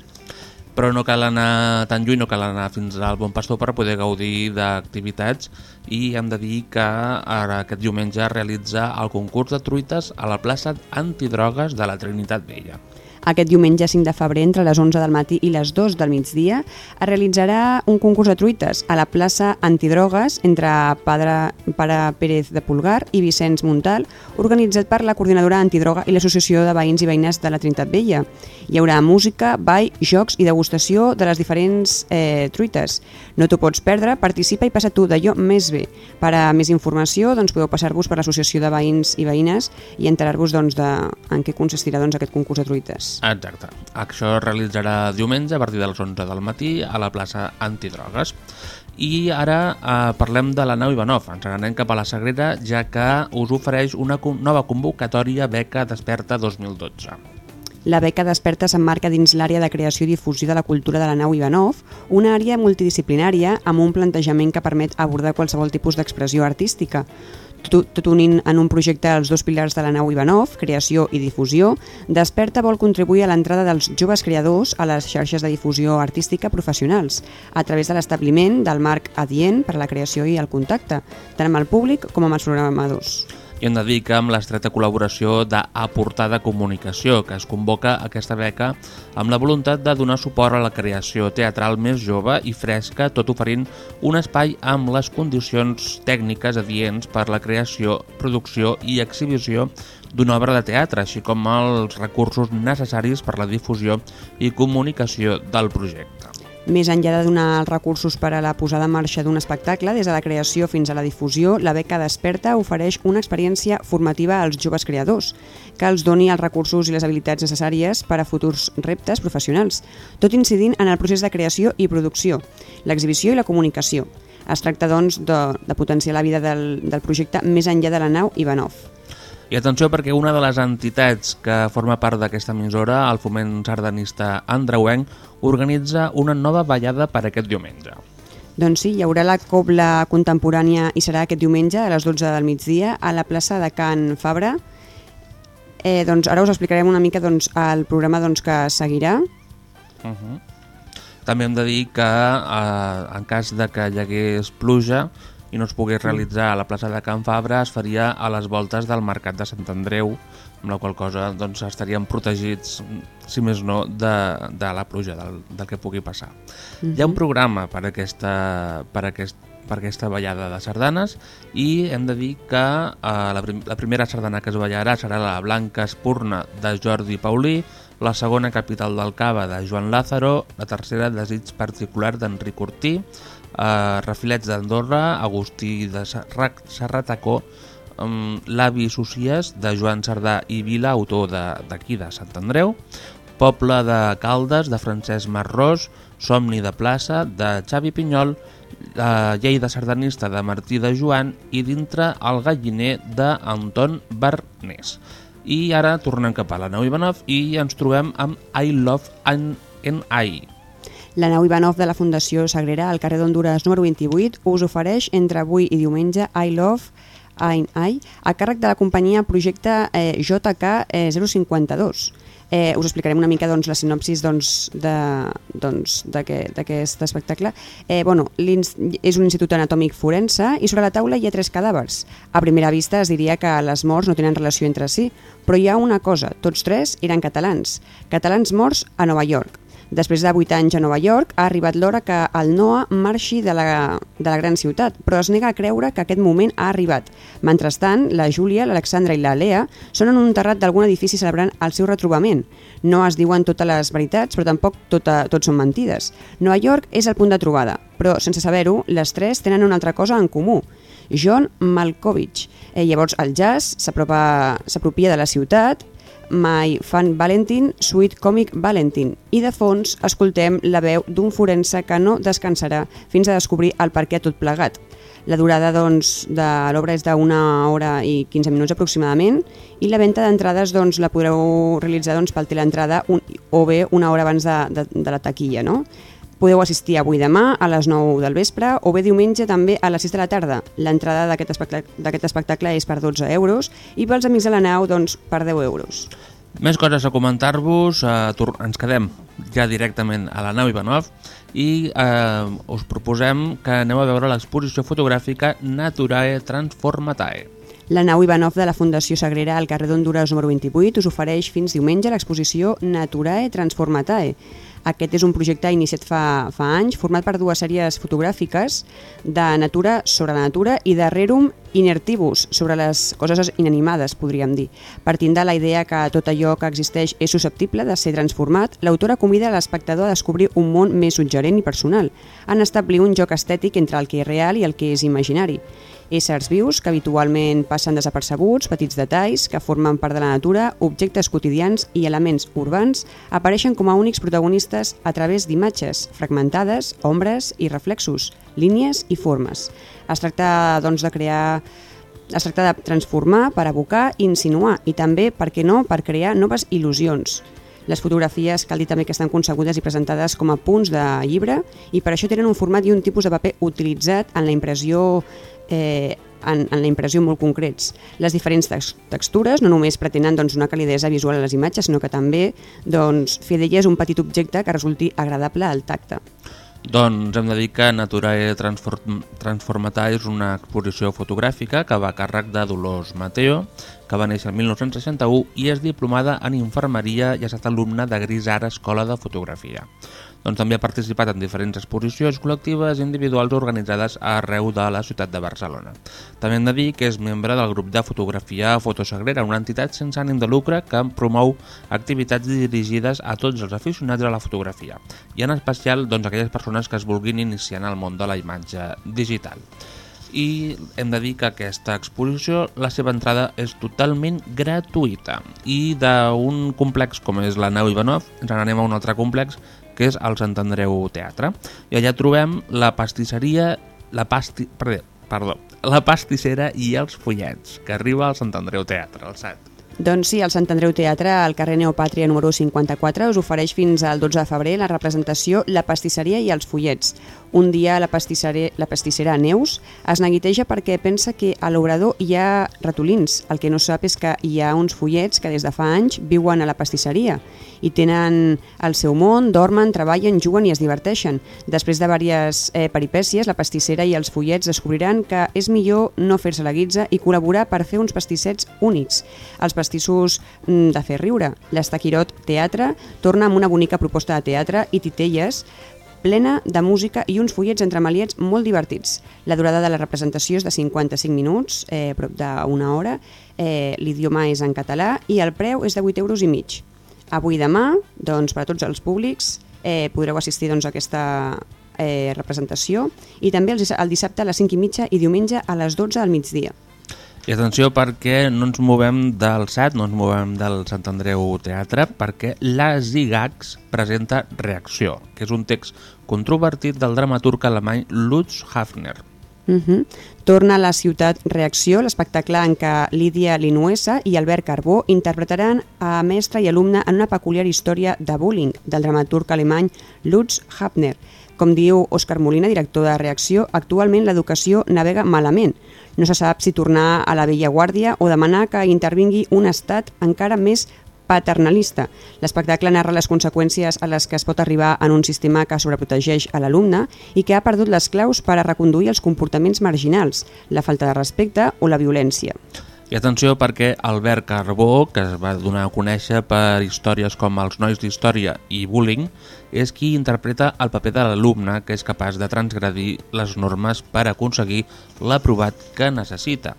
Però no cal anar tan lluny, no cal anar fins al Bon Pastor per poder gaudir d'activitats i hem de dir que ara aquest diumenge realitza el concurs de truites a la plaça Antidrogues de la Trinitat Vella. Aquest diumenge 5 de febrer, entre les 11 del matí i les 2 del migdia, es realitzarà un concurs de truites a la plaça Antidrogues entre Padre, Pare Pérez de Pulgar i Vicenç Montal, organitzat per la Coordinadora Antidroga i l'Associació de Veïns i Veïnes de la Trinitat Vella. Hi haurà música, ball, jocs i degustació de les diferents eh, truites. No t'ho pots perdre, participa i passa tu d'allò més bé. Per a més informació doncs, podeu passar-vos per l'Associació de Veïns i Veïnes i enterar-vos doncs, de en què consistirà doncs, aquest concurs de truites. Exacte. Això es realitzarà diumenge a partir de les 11 del matí a la plaça Antidrogues. I ara eh, parlem de la nau Ivanov. Ens anem cap a la Sagrera, ja que us ofereix una nova convocatòria Beca Desperta 2012. La beca Desperta s'emmarca dins l'àrea de creació i difusió de la cultura de la nau Ivanov, una àrea multidisciplinària amb un plantejament que permet abordar qualsevol tipus d'expressió artística. Tot unint en un projecte els dos pilars de la nau Ivanov, creació i difusió, Desperta vol contribuir a l'entrada dels joves creadors a les xarxes de difusió artística professionals, a través de l'establiment del marc adient per a la creació i el contacte, tant amb el públic com amb els programadors. I hem de dir que amb l'estreta col·laboració d'Aportada Comunicació, que es convoca aquesta beca amb la voluntat de donar suport a la creació teatral més jove i fresca, tot oferint un espai amb les condicions tècniques adients per la creació, producció i exhibició d'una obra de teatre, així com els recursos necessaris per la difusió i comunicació del projecte. Més enllà de donar els recursos per a la posada en marxa d'un espectacle, des de la creació fins a la difusió, la beca Desperta ofereix una experiència formativa als joves creadors, que els doni els recursos i les habilitats necessàries per a futurs reptes professionals, tot incidint en el procés de creació i producció, l'exhibició i la comunicació. Es tracta, doncs, de, de potenciar la vida del, del projecte més enllà de la nau Ivanov. I atenció perquè una de les entitats que forma part d'aquesta emissora, el Foment Sardanista Andreuenc, organitza una nova ballada per aquest diumenge. Doncs sí, hi haurà la cobla contemporània i serà aquest diumenge a les 12 del migdia a la plaça de Can Fabra. Eh, doncs ara us explicarem una mica doncs, el programa doncs, que seguirà. Uh -huh. També hem de dir que eh, en cas de que hi hagués pluja i no es pogués realitzar a la plaça de Can Fabra, es faria a les voltes del Mercat de Sant Andreu, amb la qual cosa doncs, estaríem protegits, si més no, de, de la pluja, del, del que pugui passar. Uh -huh. Hi ha un programa per aquesta, per aquest, per aquesta ballada de sardanes i hem de dir que eh, la, prim la primera sardana que es ballarà serà la Blanca Espurna de Jordi Paulí, la segona Capital del Cava de Joan Lázaro, la tercera Desig particular d'Enric Ortí, eh, Refilets d'Andorra, Agustí de Serrat, Serratacó, um, L'Avi Socies de Joan Cerdà i Vila, autor d'aquí de, de Sant Andreu, Poble de Caldes de Francesc Marrós, Somni de Plaça de Xavi Pinyol, la llei de sardanista de Martí de Joan i dintre el galliner d'Anton Barnés. I ara tornem cap a la nau Ivanov i ens trobem amb I Love and, and I. La nau Ivanov de la Fundació Sagrera al carrer d'Honduras número 28 us ofereix entre avui i diumenge I Love Ai a càrrec de la companyia Projecte eh, JK eh, 052. Us explicarem una mica doncs, la sinopsis doncs, d'aquest doncs, d'aquest espectacle. Eh, bueno, és un institut anatòmic forense i sobre la taula hi ha tres cadàvers. A primera vista es diria que les morts no tenen relació entre si, però hi ha una cosa, tots tres eren catalans, catalans morts a Nova York. Després de 8 anys a Nova York, ha arribat l'hora que el Noah marxi de la, de la gran ciutat, però es nega a creure que aquest moment ha arribat. Mentrestant, la Júlia, l'Alexandra i la Lea són en un terrat d'algun edifici celebrant el seu retrobament. No es diuen totes les veritats, però tampoc tota, tot són mentides. Nova York és el punt de trobada, però sense saber-ho, les tres tenen una altra cosa en comú. John Malkovich. Eh, llavors el jazz s'apropia de la ciutat My Fan Valentine, Sweet Comic Valentine. I de fons escoltem la veu d'un forense que no descansarà fins a descobrir el per què tot plegat. La durada doncs, de l'obra és d'una hora i 15 minuts aproximadament i la venda d'entrades doncs, la podreu realitzar doncs, pel l'entrada un, o bé una hora abans de, de, de la taquilla. No? Podeu assistir avui demà a les 9 del vespre o bé diumenge també a les 6 de la tarda. L'entrada d'aquest espectacle, espectacle és per 12 euros i pels amics de la nau doncs, per 10 euros. Més coses a comentar-vos, eh, ens quedem ja directament a la nau Ivanov i eh, us proposem que aneu a veure l'exposició fotogràfica Naturae Transformatae. La nau Ivanov de la Fundació Sagrera al carrer d'Honduras número 28 us ofereix fins diumenge l'exposició Naturae Transformatae. Aquest és un projecte iniciat fa, fa anys, format per dues sèries fotogràfiques de natura sobre la natura i de rerum inertibus, sobre les coses inanimades, podríem dir. Partint de la idea que tot allò que existeix és susceptible de ser transformat, l'autora convida l'espectador a descobrir un món més suggerent i personal, en establir un joc estètic entre el que és real i el que és imaginari éssers vius que habitualment passen desapercebuts, petits detalls que formen part de la natura, objectes quotidians i elements urbans apareixen com a únics protagonistes a través d'imatges fragmentades, ombres i reflexos, línies i formes. Es tracta doncs, de crear es tracta de transformar per abocar i insinuar i també, per què no, per crear noves il·lusions. Les fotografies cal dir també que estan concebudes i presentades com a punts de llibre i per això tenen un format i un tipus de paper utilitzat en la impressió eh, en, en la impressió molt concrets. Les diferents tex textures no només pretenen doncs, una calidesa visual a les imatges, sinó que també doncs, fer d'elles un petit objecte que resulti agradable al tacte. Doncs hem de dir que Naturae Transform Transformata és una exposició fotogràfica que va a càrrec de Dolors Mateo, que va néixer el 1961 i és diplomada en infermeria i ha estat alumna de Gris Ara Escola de Fotografia. Doncs també ha participat en diferents exposicions col·lectives i individuals organitzades arreu de la ciutat de Barcelona. També hem de dir que és membre del grup de fotografia Fotosagrera, una entitat sense ànim de lucre que promou activitats dirigides a tots els aficionats a la fotografia i en especial doncs, aquelles persones que es vulguin iniciar en el món de la imatge digital i hem de dir que aquesta exposició, la seva entrada és totalment gratuïta. I d'un complex com és la Nau Ivanov ens n'anem a un altre complex que és el Sant Andreu Teatre. I allà trobem la pastisseria la pasti... perdó, perdó la pastissera i els follets que arriba al Sant Andreu Teatre, al SAT. Doncs sí, el Sant Andreu Teatre, al carrer Neopàtria número 54, us ofereix fins al 12 de febrer la representació La pastisseria i els follets. Un dia la, pastissere, la pastissera Neus es neguiteja perquè pensa que a l'obrador hi ha ratolins. El que no sap és que hi ha uns follets que des de fa anys viuen a la pastisseria i tenen el seu món, dormen, treballen, juguen i es diverteixen. Després de diverses eh, peripècies, la pastissera i els follets descobriran que és millor no fer-se la guitza i col·laborar per fer uns pastissets únics. Els pastissos mm, de fer riure. L'Estaquirot Teatre torna amb una bonica proposta de teatre i titelles plena de música i uns fullets entremaliats molt divertits. La durada de la representació és de 55 minuts, eh, prop d'una hora, eh, l'idioma és en català i el preu és de 8 euros i mig. Avui i demà, doncs, per a tots els públics, eh, podreu assistir doncs, a aquesta eh, representació i també el, dissabte a les 5 i mitja i diumenge a les 12 al migdia. I atenció perquè no ens movem del SAT, no ens movem del Sant Andreu Teatre, perquè la Zigax presenta Reacció, que és un text controvertit del dramaturg alemany Lutz Hafner. Uh -huh. Torna a la ciutat Reacció, l'espectacle en què Lídia Linuesa i Albert Carbó interpretaran a mestre i alumne en una peculiar història de bullying del dramaturg alemany Lutz Hafner. Com diu Òscar Molina, director de Reacció, actualment l'educació navega malament. No se sap si tornar a la vella guàrdia o demanar que intervingui un estat encara més paternalista. L'espectacle narra les conseqüències a les que es pot arribar en un sistema que sobreprotegeix a l'alumne i que ha perdut les claus per a reconduir els comportaments marginals, la falta de respecte o la violència. I atenció perquè Albert Carbó, que es va donar a conèixer per històries com Els nois d'història i Bullying, és qui interpreta el paper de l'alumne que és capaç de transgredir les normes per aconseguir l'aprovat que necessita.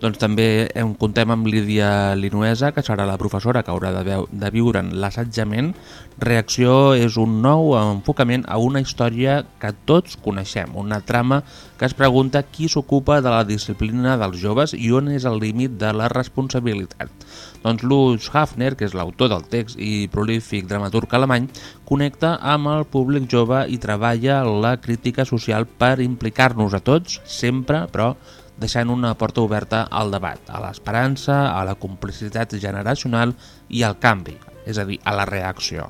Doncs també em contem amb Lídia Linuesa, que serà la professora que haurà de, veu, de viure en l'assetjament. Reacció és un nou enfocament a una història que tots coneixem, una trama que es pregunta qui s'ocupa de la disciplina dels joves i on és el límit de la responsabilitat. Doncs Lutz Hafner, que és l'autor del text i prolífic dramaturg alemany, connecta amb el públic jove i treballa la crítica social per implicar-nos a tots, sempre, però deixant una porta oberta al debat, a l'esperança, a la complicitat generacional i al canvi, és a dir, a la reacció.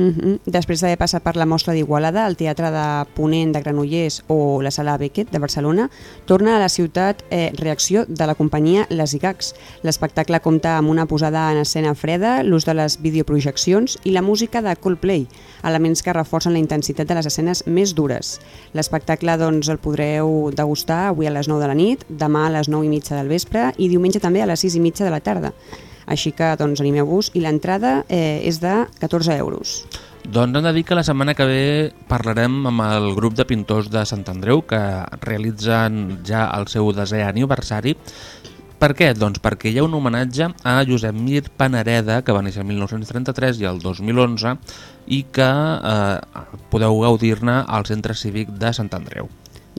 Uh -huh. Després d'haver passat per la mostra d'Igualada, el Teatre de Ponent de Granollers o la Sala Beckett de Barcelona, torna a la ciutat eh, reacció de la companyia Les Igacs. L'espectacle compta amb una posada en escena freda, l'ús de les videoprojeccions i la música de Coldplay, elements que reforcen la intensitat de les escenes més dures. L'espectacle doncs, el podreu degustar avui a les 9 de la nit, demà a les 9 i mitja del vespre i diumenge també a les 6 i mitja de la tarda. Així que doncs, animeu-vos i l'entrada eh, és de 14 euros. Doncs hem de dir que la setmana que ve parlarem amb el grup de pintors de Sant Andreu que realitzen ja el seu desè aniversari. Per què? Doncs perquè hi ha un homenatge a Josep Mir Panareda, que va néixer el 1933 i el 2011, i que eh, podeu gaudir-ne al Centre Cívic de Sant Andreu.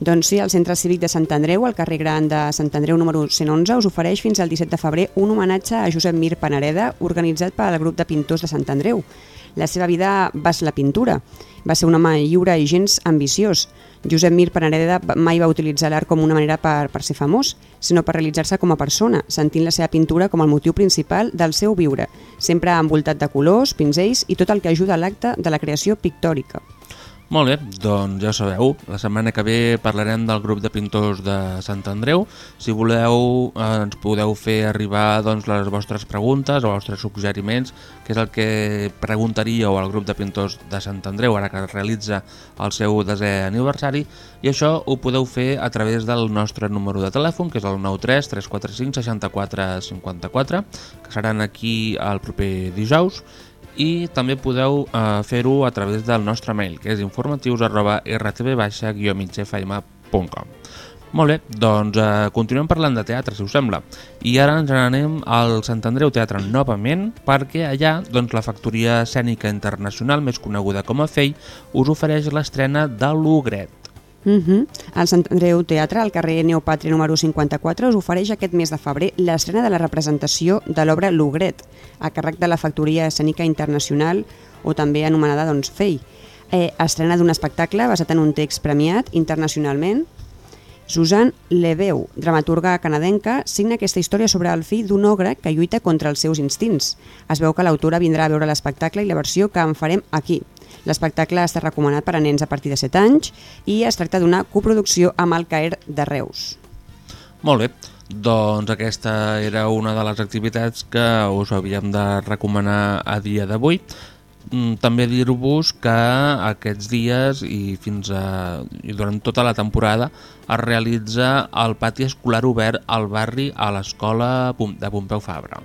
Doncs sí, el Centre Cívic de Sant Andreu, al carrer Gran de Sant Andreu número 111, us ofereix fins al 17 de febrer un homenatge a Josep Mir Panareda organitzat pel grup de pintors de Sant Andreu. La seva vida va ser la pintura. Va ser un home lliure i gens ambiciós. Josep Mir Panareda mai va utilitzar l'art com una manera per, per ser famós, sinó per realitzar-se com a persona, sentint la seva pintura com el motiu principal del seu viure, sempre envoltat de colors, pinzells i tot el que ajuda a l'acte de la creació pictòrica. Molt bé, doncs ja ho sabeu, la setmana que ve parlarem del grup de pintors de Sant Andreu. Si voleu eh, ens podeu fer arribar doncs, les vostres preguntes o els vostres suggeriments, que és el que preguntaríeu al grup de pintors de Sant Andreu ara que realitza el seu desè aniversari i això ho podeu fer a través del nostre número de telèfon, que és el 93 345 64 54, que seran aquí el proper dijous, i també podeu eh, fer-ho a través del nostre mail, que és informatius arroba rtv-migfm.com Molt bé, doncs eh, continuem parlant de teatre, si us sembla. I ara ens n'anem al Sant Andreu Teatre novament, perquè allà doncs, la Factoria Escènica Internacional, més coneguda com a FEI, us ofereix l'estrena de l'Ugret. Uh -huh. El Sant Andreu Teatre, al carrer Neopàtria número 54, us ofereix aquest mes de febrer l'estrena de la representació de l'obra L'Ugret, a càrrec de la Factoria Escènica Internacional, o també anomenada doncs, FEI. Eh, estrena d'un espectacle basat en un text premiat internacionalment. Susan Leveu, dramaturga canadenca, signa aquesta història sobre el fill d'un ogre que lluita contra els seus instints. Es veu que l'autora vindrà a veure l'espectacle i la versió que en farem aquí. L'espectacle està recomanat per a nens a partir de 7 anys i es tracta d'una coproducció amb el CAER de Reus. Molt bé, doncs aquesta era una de les activitats que us havíem de recomanar a dia d'avui. Mm, També dir-vos que aquests dies i fins a, i durant tota la temporada es realitza el pati escolar obert al barri a l'escola de Pompeu Fabra.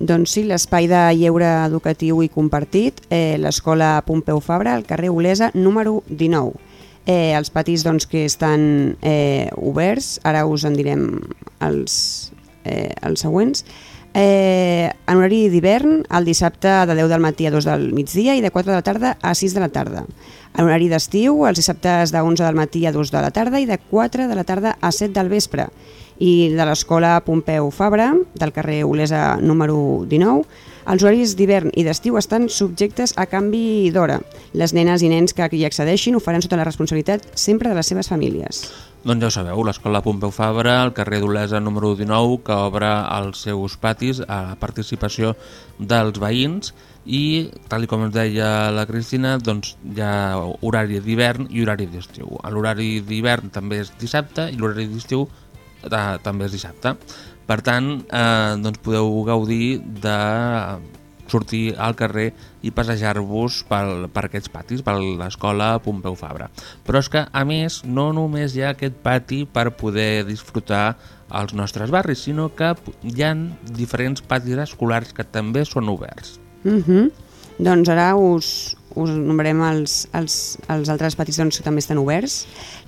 Doncs sí, l'espai de lleure educatiu i compartit, eh, l'escola Pompeu Fabra, al carrer Olesa, número 19. Eh, els patis doncs, que estan eh, oberts, ara us en direm els, eh, els següents, eh, en horari d'hivern, el dissabte de 10 del matí a 2 del migdia i de 4 de la tarda a 6 de la tarda. En horari d'estiu, els dissabtes de 11 del matí a 2 de la tarda i de 4 de la tarda a 7 del vespre. I de l'escola Pompeu Fabra, del carrer Olesa número 19, els horaris d'hivern i d'estiu estan subjectes a canvi d'hora. Les nenes i nens que hi accedeixin ho faran sota la responsabilitat sempre de les seves famílies. Doncs ja ho sabeu, l'escola Pompeu Fabra, al carrer d'Olesa número 19, que obre els seus patis a la participació dels veïns i, tal com ens deia la Cristina, doncs hi ha horari d'hivern i horari d'estiu. L'horari d'hivern també és dissabte i l'horari d'estiu eh, també és dissabte. Per tant, eh, doncs podeu gaudir de sortir al carrer i passejar-vos per aquests patis, per l'escola Pompeu Fabra. Però és que, a més, no només hi ha aquest pati per poder disfrutar als nostres barris, sinó que hi ha diferents patis escolars que també són oberts. Uh -huh. Doncs ara us, us nombrem els, els, els altres patis doncs, que també estan oberts.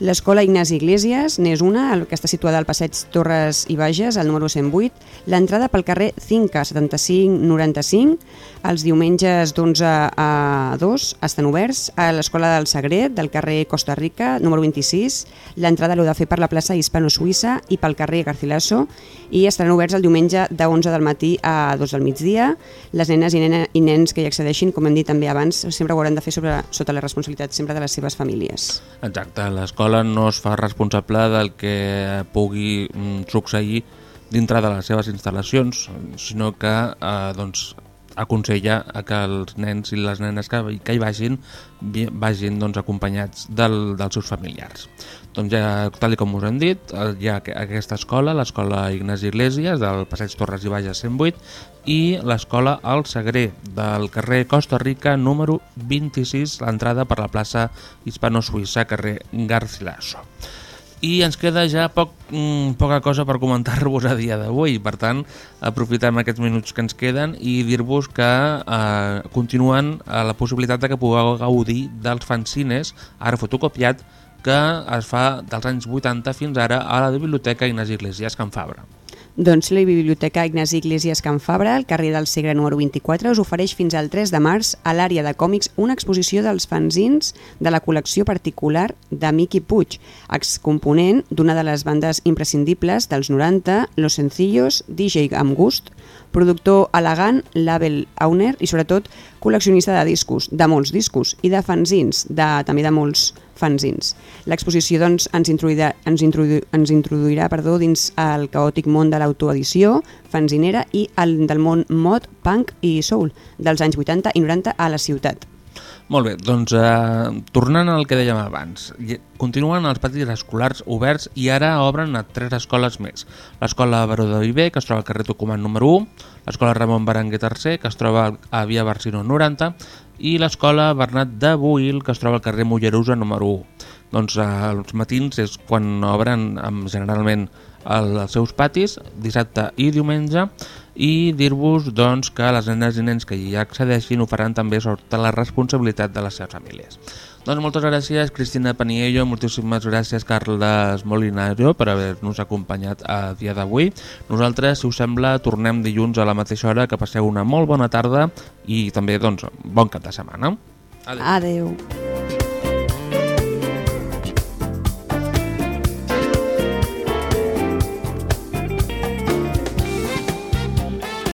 L'escola Ignasi Iglesias n'és una, que està situada al passeig Torres i Bages, al número 108. L'entrada pel carrer Cinca, 75-95. Els diumenges d'11 a 2 estan oberts. A l'escola del Sagret, del carrer Costa Rica, número 26. L'entrada l'heu de fer per la plaça Hispano-Suïssa i pel carrer Garcilaso. I estaran oberts el diumenge de 11 del matí a 2 del migdia. Les nenes i, nena, i nens que hi accedeixin, com hem dit també abans, sempre ho hauran de fer sobre, sota la responsabilitat sempre de les seves famílies. Exacte, l'escola no es fa responsable del que pugui mm, succeir dintre de les seves instal·lacions, sinó que eh, doncs, aconsella que els nens i les nenes que, que hi vagin vagin doncs, acompanyats del, dels seus familiars. Doncs ja, tal com us hem dit, eh, hi ha aqu- aquesta escola, l'escola Ignasi Iglesias, del passeig Torres i Bages 108, i l'escola El Sagrer, del carrer Costa Rica, número 26, l'entrada per la plaça Hispano-Suïssa, carrer Garcilaso. I ens queda ja poc, mm, poca cosa per comentar-vos a dia d'avui, per tant, aprofitem aquests minuts que ens queden i dir-vos que eh, continuen eh, la possibilitat de que pugueu gaudir dels fanzines, ara fotocopiat, que es fa dels anys 80 fins ara a la Biblioteca Ignasi Iglesias Can Fabra. Doncs la Biblioteca Ignasi Iglesias Can Fabra, al carrer del Segre número 24, us ofereix fins al 3 de març a l'àrea de còmics una exposició dels fanzins de la col·lecció particular de Miqui Puig, excomponent d'una de les bandes imprescindibles dels 90, Los Sencillos, DJ amb gust, productor elegant, label owner i sobretot col·leccionista de discos, de molts discos i de fanzins, de, també de molts fanzins. L'exposició doncs, ens, introduirà, ens, introdu, ens introduirà perdó, dins el caòtic món de l'autoedició, fanzinera i el del món mod, punk i soul dels anys 80 i 90 a la ciutat. Molt bé, doncs eh, tornant al que dèiem abans, continuen els patis escolars oberts i ara obren a tres escoles més. L'escola Baró de Viver, que es troba al carrer Tucumán número 1, l'escola Ramon Berenguer III, que es troba a Via Barcino 90, i l'escola Bernat de Buil, que es troba al carrer Mollerusa número 1. Doncs eh, els matins és quan obren generalment el- els seus patis, dissabte i diumenge, i dir-vos doncs, que les nenes i nens que hi accedeixin ho faran també sota la responsabilitat de les seves famílies. Doncs moltes gràcies Cristina Paniello, moltíssimes gràcies Carles Molinaro per haver-nos acompanyat a dia d'avui. Nosaltres, si us sembla, tornem dilluns a la mateixa hora, que passeu una molt bona tarda i també doncs, bon cap de setmana. Adeu.